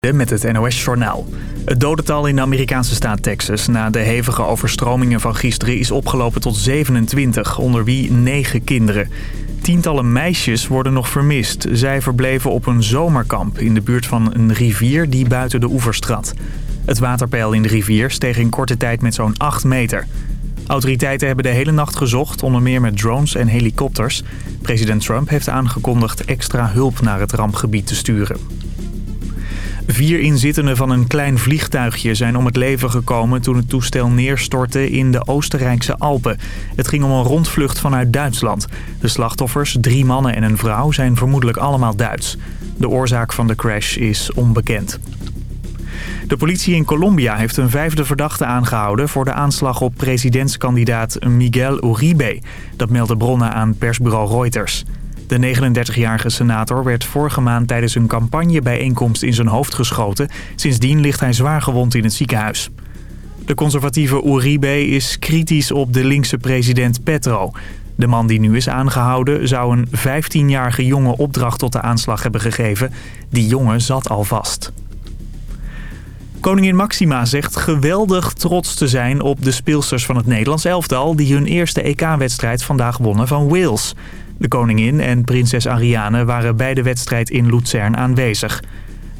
met het NOS-journaal. Het dodental in de Amerikaanse staat Texas na de hevige overstromingen van gisteren is opgelopen tot 27, onder wie 9 kinderen. Tientallen meisjes worden nog vermist. Zij verbleven op een zomerkamp in de buurt van een rivier die buiten de oevers trad. Het waterpeil in de rivier steeg in korte tijd met zo'n 8 meter. Autoriteiten hebben de hele nacht gezocht, onder meer met drones en helikopters. President Trump heeft aangekondigd extra hulp naar het rampgebied te sturen. Vier inzittenden van een klein vliegtuigje zijn om het leven gekomen toen het toestel neerstortte in de Oostenrijkse Alpen. Het ging om een rondvlucht vanuit Duitsland. De slachtoffers, drie mannen en een vrouw, zijn vermoedelijk allemaal Duits. De oorzaak van de crash is onbekend. De politie in Colombia heeft een vijfde verdachte aangehouden... voor de aanslag op presidentskandidaat Miguel Uribe. Dat melden bronnen aan persbureau Reuters. De 39-jarige senator werd vorige maand tijdens een campagnebijeenkomst in zijn hoofd geschoten. Sindsdien ligt hij zwaar gewond in het ziekenhuis. De conservatieve Uribe is kritisch op de linkse president Petro. De man die nu is aangehouden zou een 15-jarige jongen opdracht tot de aanslag hebben gegeven. Die jongen zat al vast. Koningin Maxima zegt geweldig trots te zijn op de speelsters van het Nederlands elftal... die hun eerste EK-wedstrijd vandaag wonnen van Wales. De koningin en prinses Ariane waren bij de wedstrijd in Luzern aanwezig.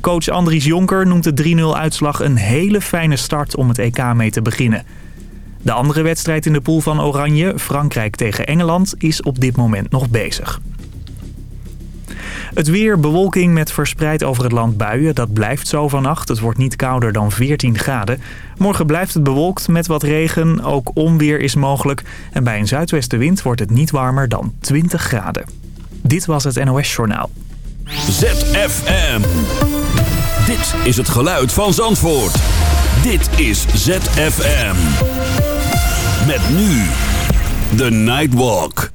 Coach Andries Jonker noemt de 3-0 uitslag een hele fijne start om het EK mee te beginnen. De andere wedstrijd in de pool van Oranje, Frankrijk tegen Engeland, is op dit moment nog bezig. Het weer, bewolking met verspreid over het land buien. Dat blijft zo vannacht. Het wordt niet kouder dan 14 graden. Morgen blijft het bewolkt met wat regen. Ook onweer is mogelijk. En bij een zuidwestenwind wordt het niet warmer dan 20 graden. Dit was het NOS Journaal. ZFM. Dit is het geluid van Zandvoort. Dit is ZFM. Met nu de Nightwalk.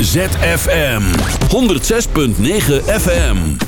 ZFM. 106.9 FM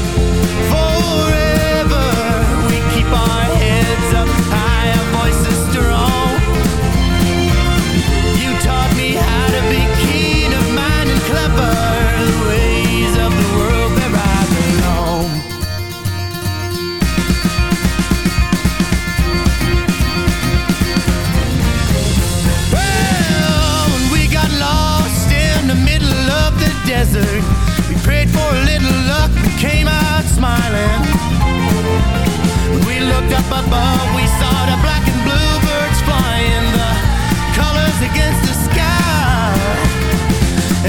we saw the black and blue birds flying The colors against the sky.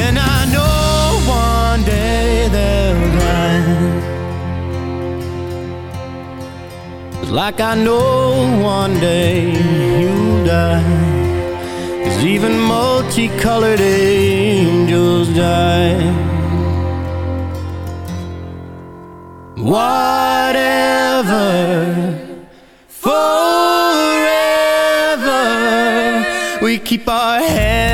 And I know one day they'll die Like I know one day you'll die Cause even multicolored angels die. Whatever forever. We keep our heads.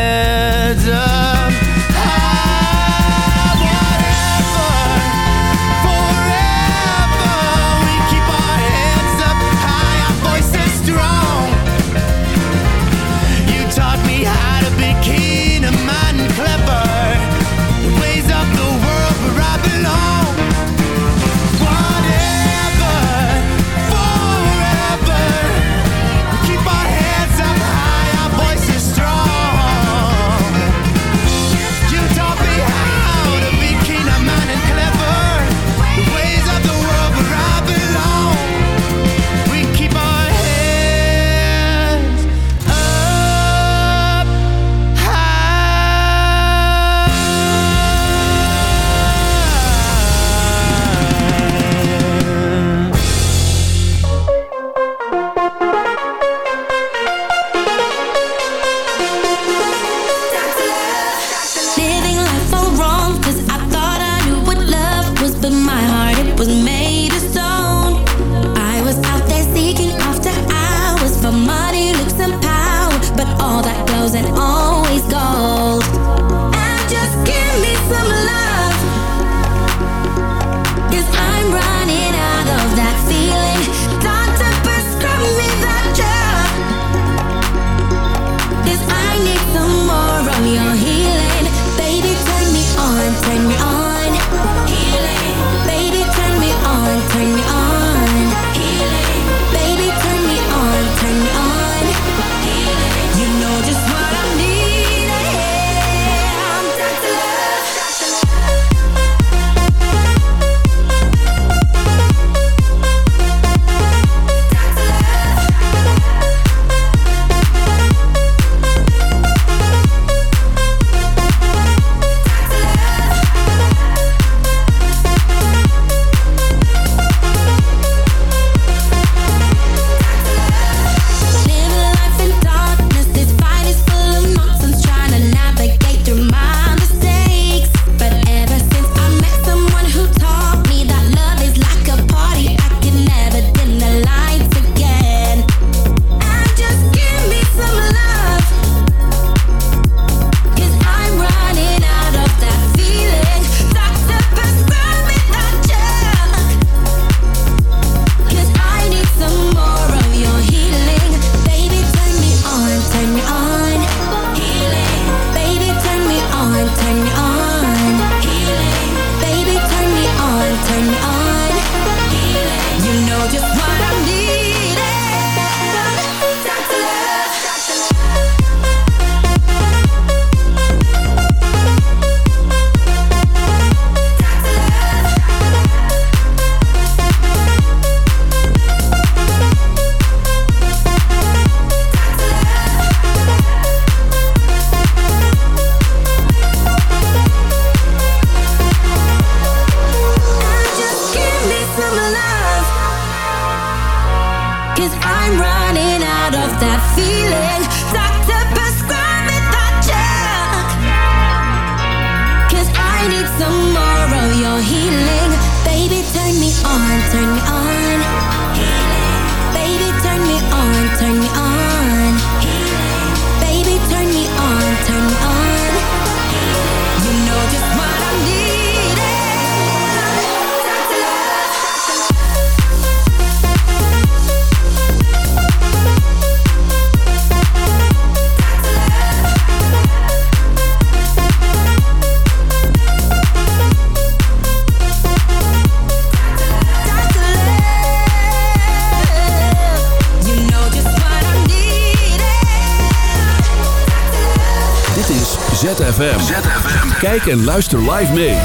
Kijk en luister live mee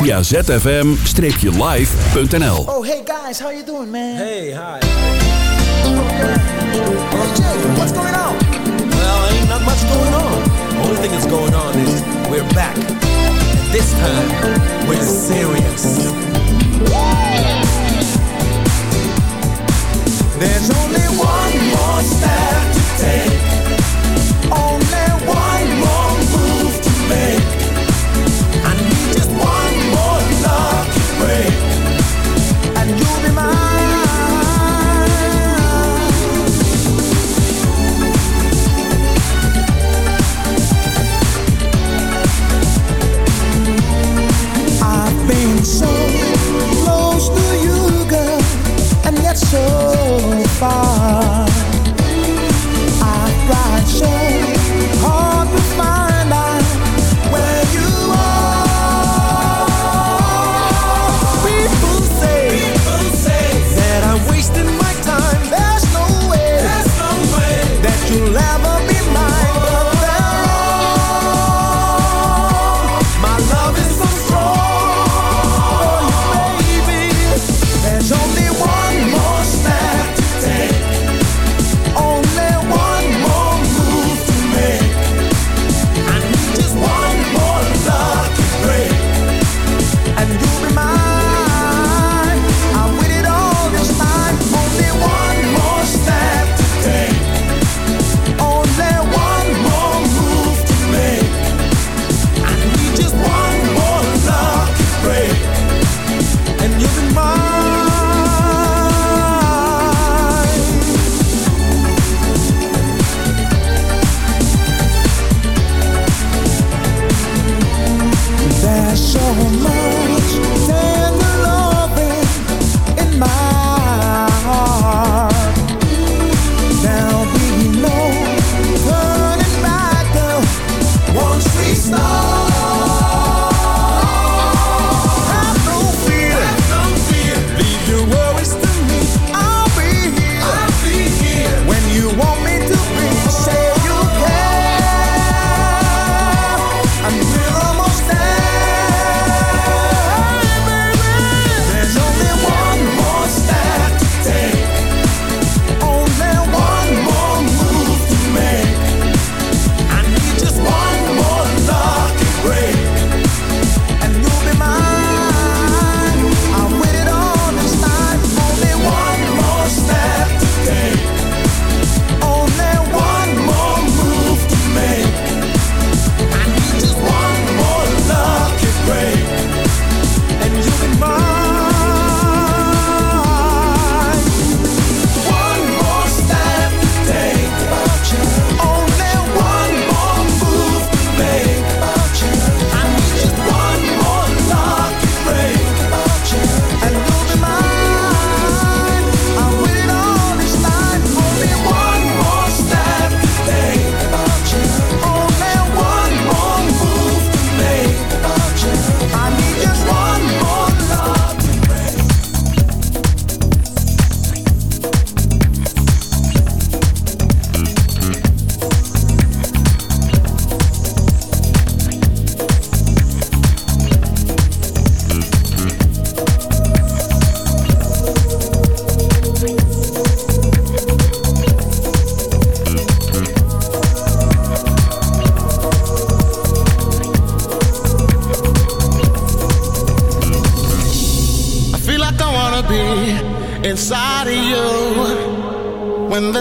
via zfm-live.nl Oh hey guys, how you doing man? Hey, hi. Oh Jay, what's going on? Well, ain't not much going on. Only thing that's going on is we're back. This time, we're serious. There's only one more step to take.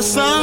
Sun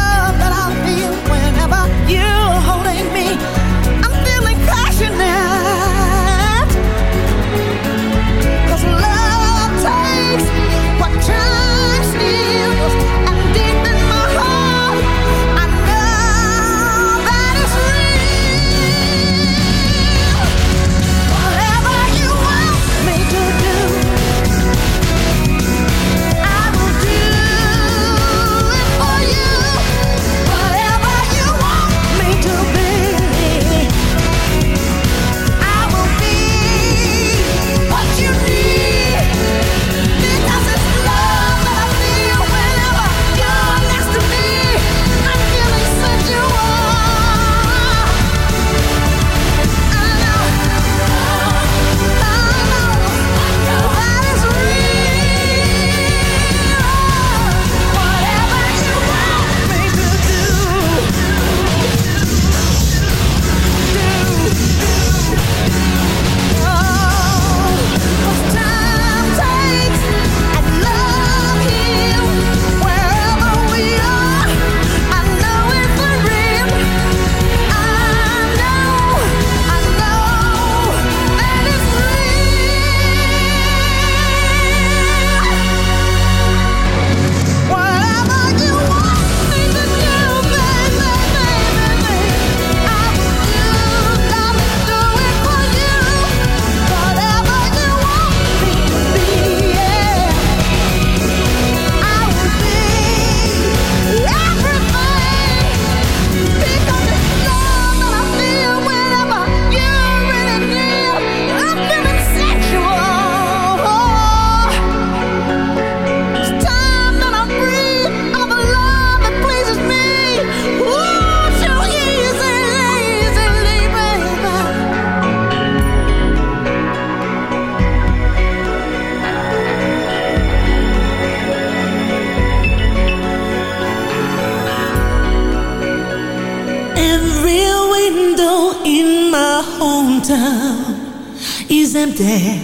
today.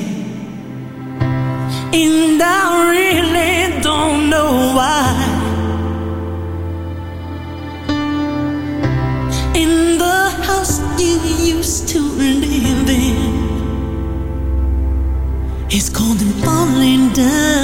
And I really don't know why. In the house you used to live in, it's cold and falling down.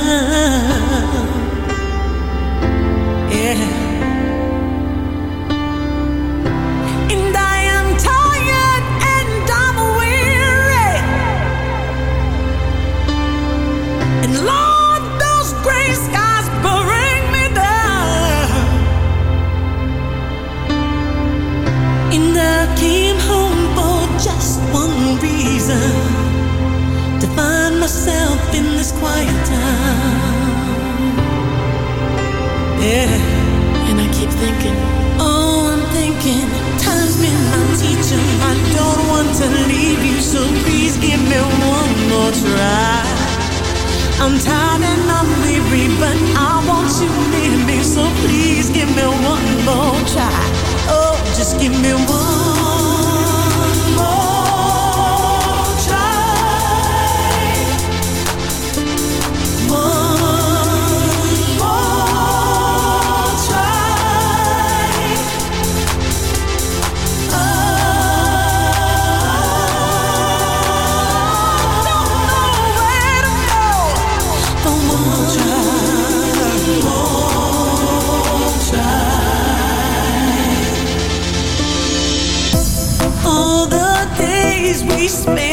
space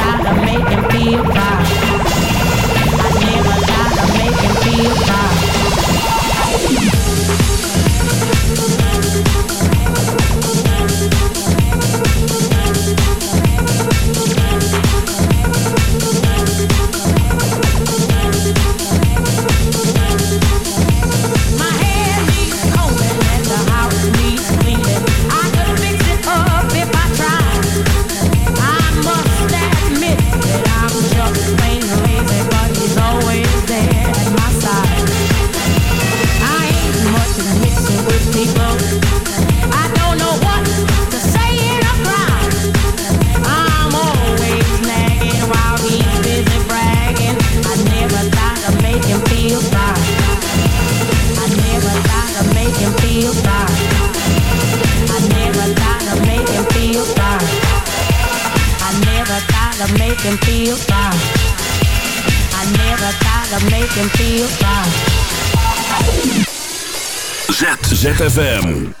making me never I'm. ZFM.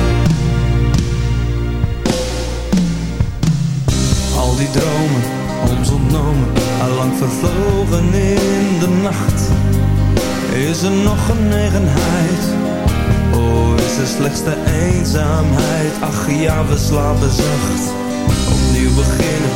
Dromen, ons ontnomen, allang vervlogen in de nacht. Is er nog genegenheid? Oh, is er slechts de eenzaamheid? Ach ja, we slapen zacht. Opnieuw beginnen,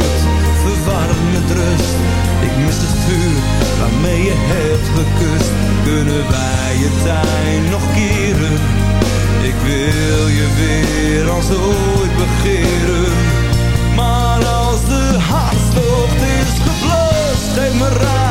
Ik mis het vuur waarmee je hebt gekust. Kunnen wij je tijd nog keren? Ik wil je weer als ooit begeren. Maar als de hartstocht is geblust, geef me raad,